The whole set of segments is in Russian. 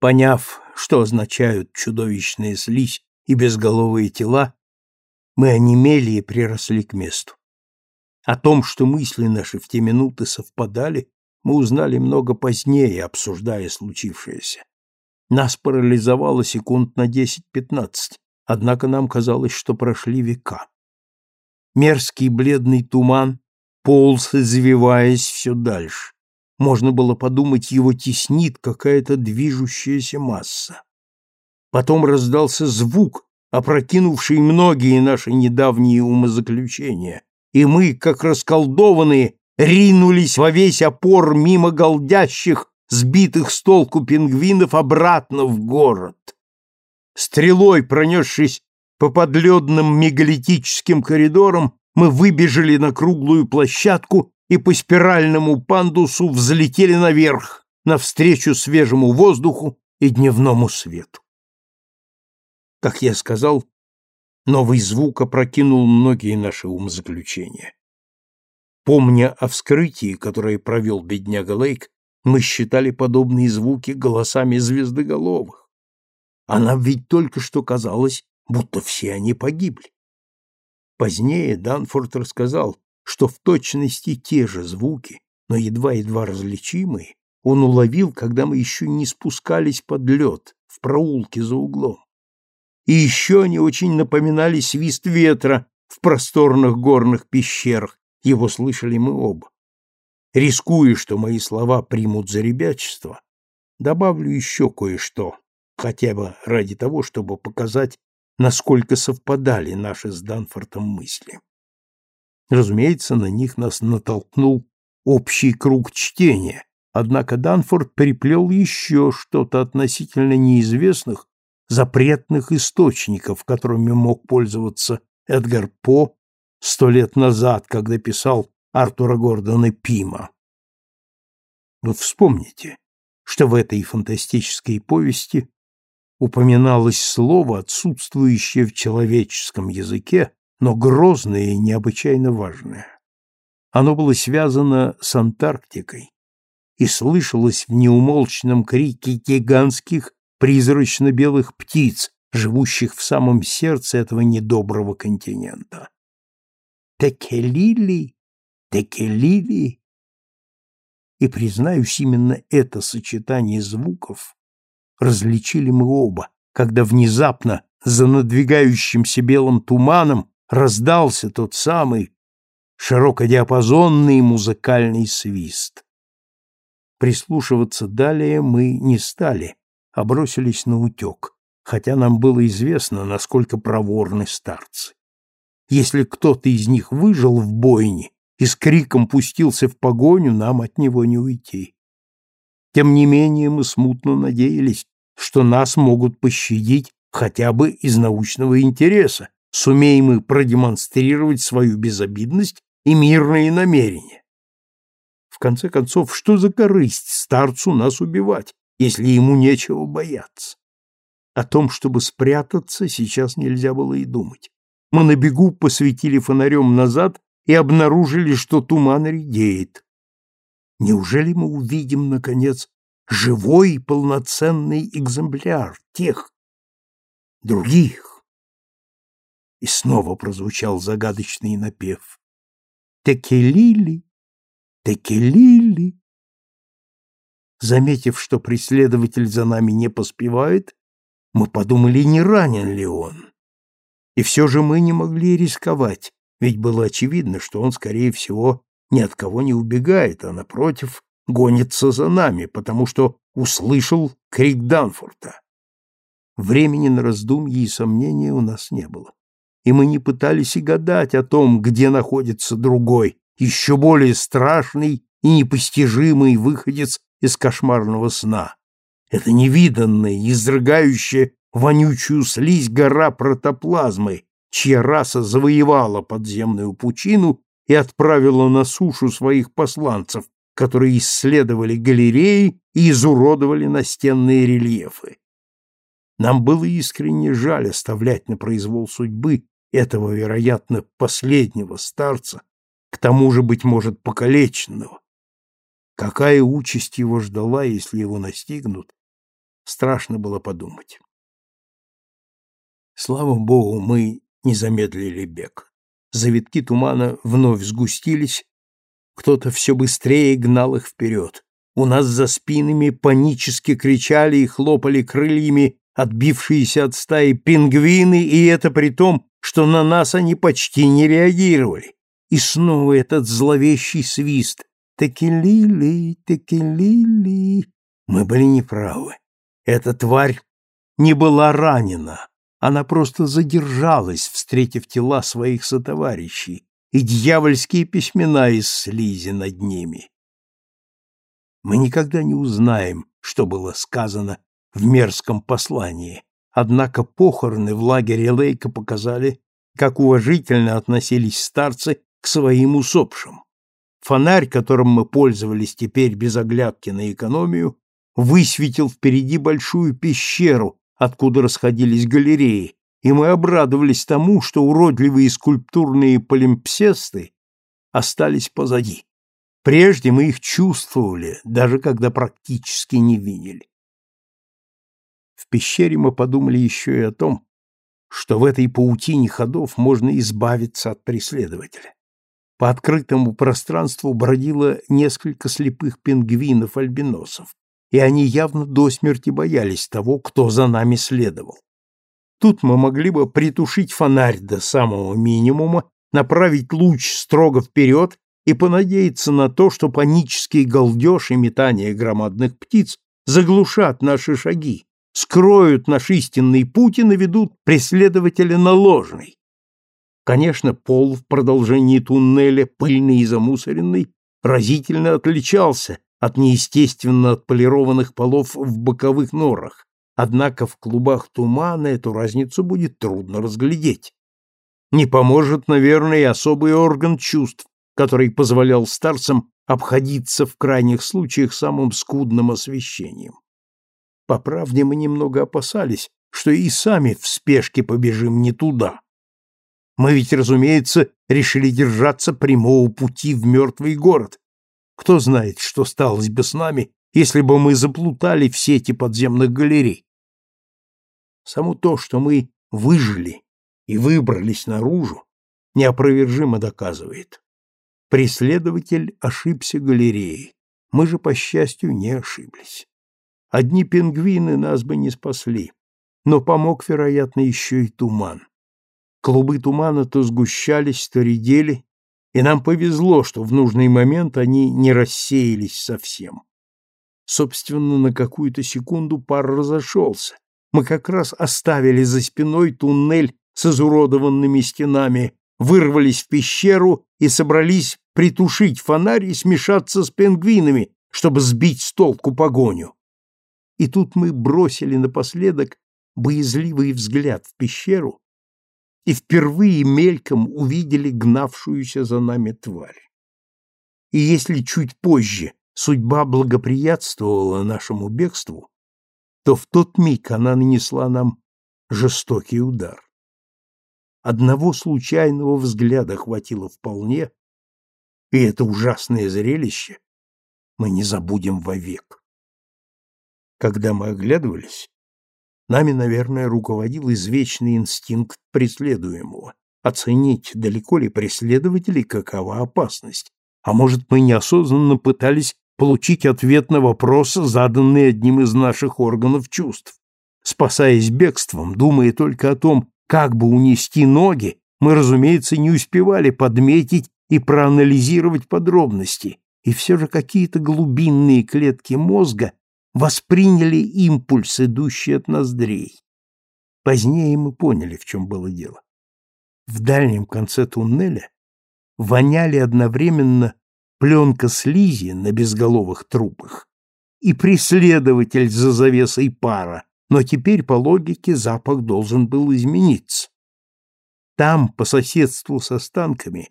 Поняв, что означают чудовищная слизь и безголовые тела, мы онемели и приросли к месту. О том, что мысли наши в те минуты совпадали, мы узнали много позднее, обсуждая случившееся. Нас парализовало секунд на 10-15, однако нам казалось, что прошли века. Мерзкий бледный туман полз, извиваясь все дальше. Можно было подумать, его теснит какая-то движущаяся масса. Потом раздался звук, опрокинувший многие наши недавние умозаключения, и мы, как расколдованные, ринулись во весь опор мимо голдящих, сбитых с толку пингвинов обратно в город. Стрелой пронесшись по подледным мегалитическим коридорам, мы выбежали на круглую площадку и по спиральному пандусу взлетели наверх, навстречу свежему воздуху и дневному свету. Как я сказал, новый звук опрокинул многие наши умозаключения. Помня о вскрытии, которое провел бедняга Лейк, мы считали подобные звуки голосами звездоголовых. А нам ведь только что казалось, будто все они погибли. Позднее Данфорд рассказал, что в точности те же звуки, но едва-едва различимые, он уловил, когда мы еще не спускались под лед в проулке за углом. И еще они очень напоминали свист ветра в просторных горных пещерах, его слышали мы оба. Рискуя, что мои слова примут за ребячество, добавлю еще кое-что, хотя бы ради того, чтобы показать, насколько совпадали наши с Данфортом мысли. Разумеется, на них нас натолкнул общий круг чтения, однако Данфорд приплел еще что-то относительно неизвестных, запретных источников, которыми мог пользоваться Эдгар По сто лет назад, когда писал Артура Гордона Пима. Вы вспомните, что в этой фантастической повести упоминалось слово, отсутствующее в человеческом языке, но грозное и необычайно важное. Оно было связано с Антарктикой и слышалось в неумолчном крике гигантских призрачно-белых птиц, живущих в самом сердце этого недоброго континента. Текелили, текелили. И, признаюсь, именно это сочетание звуков различили мы оба, когда внезапно за надвигающимся белым туманом раздался тот самый широкодиапазонный музыкальный свист. Прислушиваться далее мы не стали, а бросились на утек, хотя нам было известно, насколько проворны старцы. Если кто-то из них выжил в бойне и с криком пустился в погоню, нам от него не уйти. Тем не менее мы смутно надеялись, что нас могут пощадить хотя бы из научного интереса, сумеем мы продемонстрировать свою безобидность и мирные намерения. В конце концов, что за корысть старцу нас убивать, если ему нечего бояться? О том, чтобы спрятаться, сейчас нельзя было и думать. Мы на бегу посветили фонарем назад и обнаружили, что туман редеет. Неужели мы увидим, наконец, живой полноценный экземпляр тех, других? И снова прозвучал загадочный напев. Текелили, текелили. Заметив, что преследователь за нами не поспевает, мы подумали, не ранен ли он. И все же мы не могли рисковать, ведь было очевидно, что он, скорее всего, ни от кого не убегает, а, напротив, гонится за нами, потому что услышал крик Данфорта. Времени на раздумья и сомнения у нас не было и мы не пытались и гадать о том, где находится другой, еще более страшный и непостижимый выходец из кошмарного сна. Это невиданная, изрыгающая вонючую слизь гора протоплазмы, чья раса завоевала подземную пучину и отправила на сушу своих посланцев, которые исследовали галереи и изуродовали настенные рельефы. Нам было искренне жаль оставлять на произвол судьбы этого, вероятно, последнего старца, к тому же, быть может, покалеченного. Какая участь его ждала, если его настигнут, Страшно было подумать. Слава богу, мы не замедлили бег. Завитки тумана вновь сгустились, кто-то все быстрее гнал их вперед. У нас за спинами панически кричали и хлопали крыльями отбившиеся от стаи пингвины, и это при том, что на нас они почти не реагировали. И снова этот зловещий свист. Текелили, текелили. Мы были неправы. Эта тварь не была ранена. Она просто задержалась, встретив тела своих сотоварищей, и дьявольские письмена из слизи над ними. Мы никогда не узнаем, что было сказано в мерзком послании, однако похороны в лагере Лейка показали, как уважительно относились старцы к своим усопшим. Фонарь, которым мы пользовались теперь без оглядки на экономию, высветил впереди большую пещеру, откуда расходились галереи, и мы обрадовались тому, что уродливые скульптурные полимпсесты остались позади. Прежде мы их чувствовали, даже когда практически не видели. В пещере мы подумали еще и о том, что в этой паутине ходов можно избавиться от преследователя. По открытому пространству бродило несколько слепых пингвинов-альбиносов, и они явно до смерти боялись того, кто за нами следовал. Тут мы могли бы притушить фонарь до самого минимума, направить луч строго вперед и понадеяться на то, что панический галдеж и метание громадных птиц заглушат наши шаги, скроют наш истинный путь и наведут преследователя на ложный. Конечно, пол в продолжении туннеля, пыльный и замусоренный, разительно отличался от неестественно отполированных полов в боковых норах, однако в клубах тумана эту разницу будет трудно разглядеть. Не поможет, наверное, и особый орган чувств, который позволял старцам обходиться в крайних случаях самым скудным освещением. По правде мы немного опасались, что и сами в спешке побежим не туда. Мы ведь, разумеется, решили держаться прямого пути в мертвый город. Кто знает, что сталось бы с нами, если бы мы заплутали в сети подземных галерей. Само то, что мы выжили и выбрались наружу, неопровержимо доказывает. Преследователь ошибся галереей. Мы же, по счастью, не ошиблись. Одни пингвины нас бы не спасли, но помог, вероятно, еще и туман. Клубы тумана то сгущались, то редели, и нам повезло, что в нужный момент они не рассеялись совсем. Собственно, на какую-то секунду пар разошелся. Мы как раз оставили за спиной туннель с изуродованными стенами, вырвались в пещеру и собрались притушить фонарь и смешаться с пингвинами, чтобы сбить с толку погоню. И тут мы бросили напоследок боязливый взгляд в пещеру и впервые мельком увидели гнавшуюся за нами тварь. И если чуть позже судьба благоприятствовала нашему бегству, то в тот миг она нанесла нам жестокий удар. Одного случайного взгляда хватило вполне, и это ужасное зрелище мы не забудем вовек. Когда мы оглядывались, Нами, наверное, руководил извечный инстинкт преследуемого – оценить, далеко ли преследователей, какова опасность. А может, мы неосознанно пытались получить ответ на вопрос, заданный одним из наших органов чувств. Спасаясь бегством, думая только о том, как бы унести ноги, мы, разумеется, не успевали подметить и проанализировать подробности, и все же какие-то глубинные клетки мозга восприняли импульс, идущий от ноздрей. Позднее мы поняли, в чем было дело. В дальнем конце туннеля воняли одновременно пленка слизи на безголовых трупах и преследователь за завесой пара, но теперь, по логике, запах должен был измениться. Там, по соседству с останками,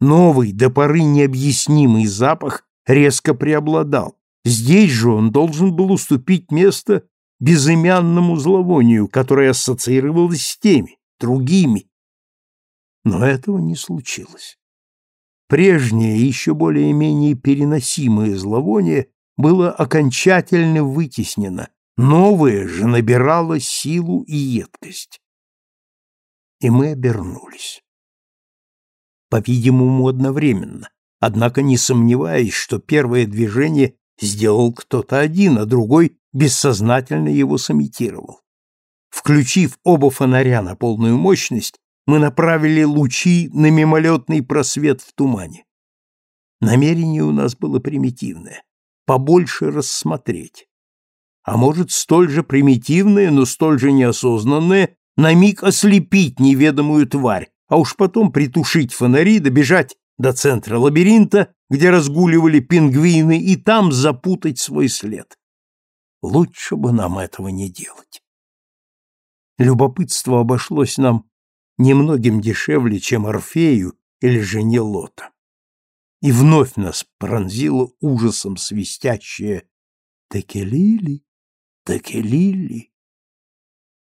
новый, до поры необъяснимый запах резко преобладал. Здесь же он должен был уступить место безымянному зловонию, которое ассоциировалось с теми, другими. Но этого не случилось. Прежнее, еще более-менее переносимое зловоние было окончательно вытеснено, Новое же набирало силу и едкость. И мы обернулись. По-видимому, одновременно, однако не сомневаясь, что первое движение сделал кто-то один, а другой бессознательно его сымитировал. Включив оба фонаря на полную мощность, мы направили лучи на мимолетный просвет в тумане. Намерение у нас было примитивное — побольше рассмотреть. А может, столь же примитивное, но столь же неосознанное, на миг ослепить неведомую тварь, а уж потом притушить фонари, добежать до центра лабиринта, где разгуливали пингвины, и там запутать свой след. Лучше бы нам этого не делать. Любопытство обошлось нам немногим дешевле, чем Орфею или жене Лота. И вновь нас пронзило ужасом свистящее «Текелили, Текелили».